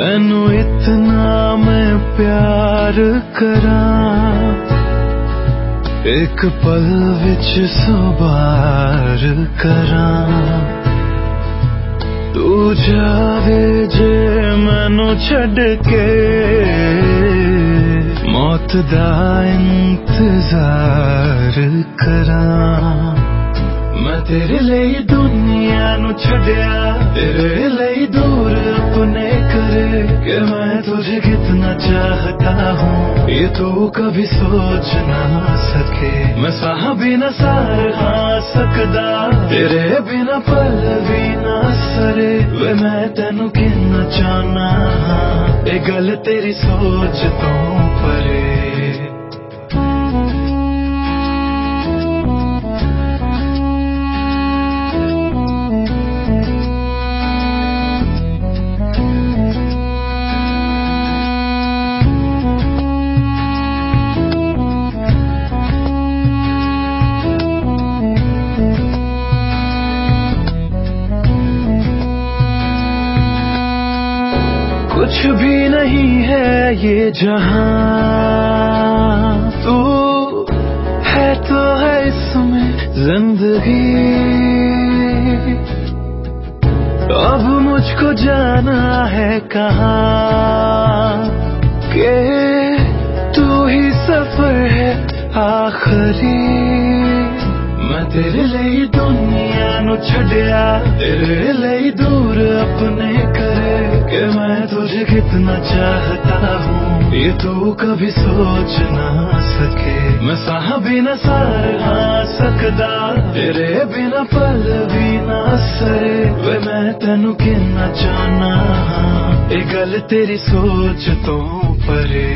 تینو اتنا میں پیار کرا۔ ایک پل وچ سوبار کراں تو جاوے جے منو چھڈ کے۔ موت دا انتظار کراں میں تیرے لئی دنیا نو چھڈیا۔ تیرے ہوں۔ یہ تو کبھی سوچ نہ سکے۔ میں ساہ بھی نہ آ سکدا تیرے بنا پل بھی نہ سرے۔ وہ میں تینو کن چاہنا ہاں۔ یہ گل تیری سوچ تو پرے۔ کچھ بھی نہیں ہے یہ جہاں تو ہے تو ہے اس میں زندگی۔ اب مجھ کو جانا ہے کہاں کہ تو ہی سفر ہے آخری۔ میں تیرے لئی دنیا نو چھڈیا، تیرے لئی دور اپنے کرے کہ میں کتنا چاہتا ہوں۔ یہ تو کبھی سوچ نہ سکے۔ میں ساہ بھی نہ سارا سکدا تیرے بنا پل بھی نہ سرے۔ وے میں تینو کنا چاہنا ہاں۔ یہ گل تیری سوچ تو پرے۔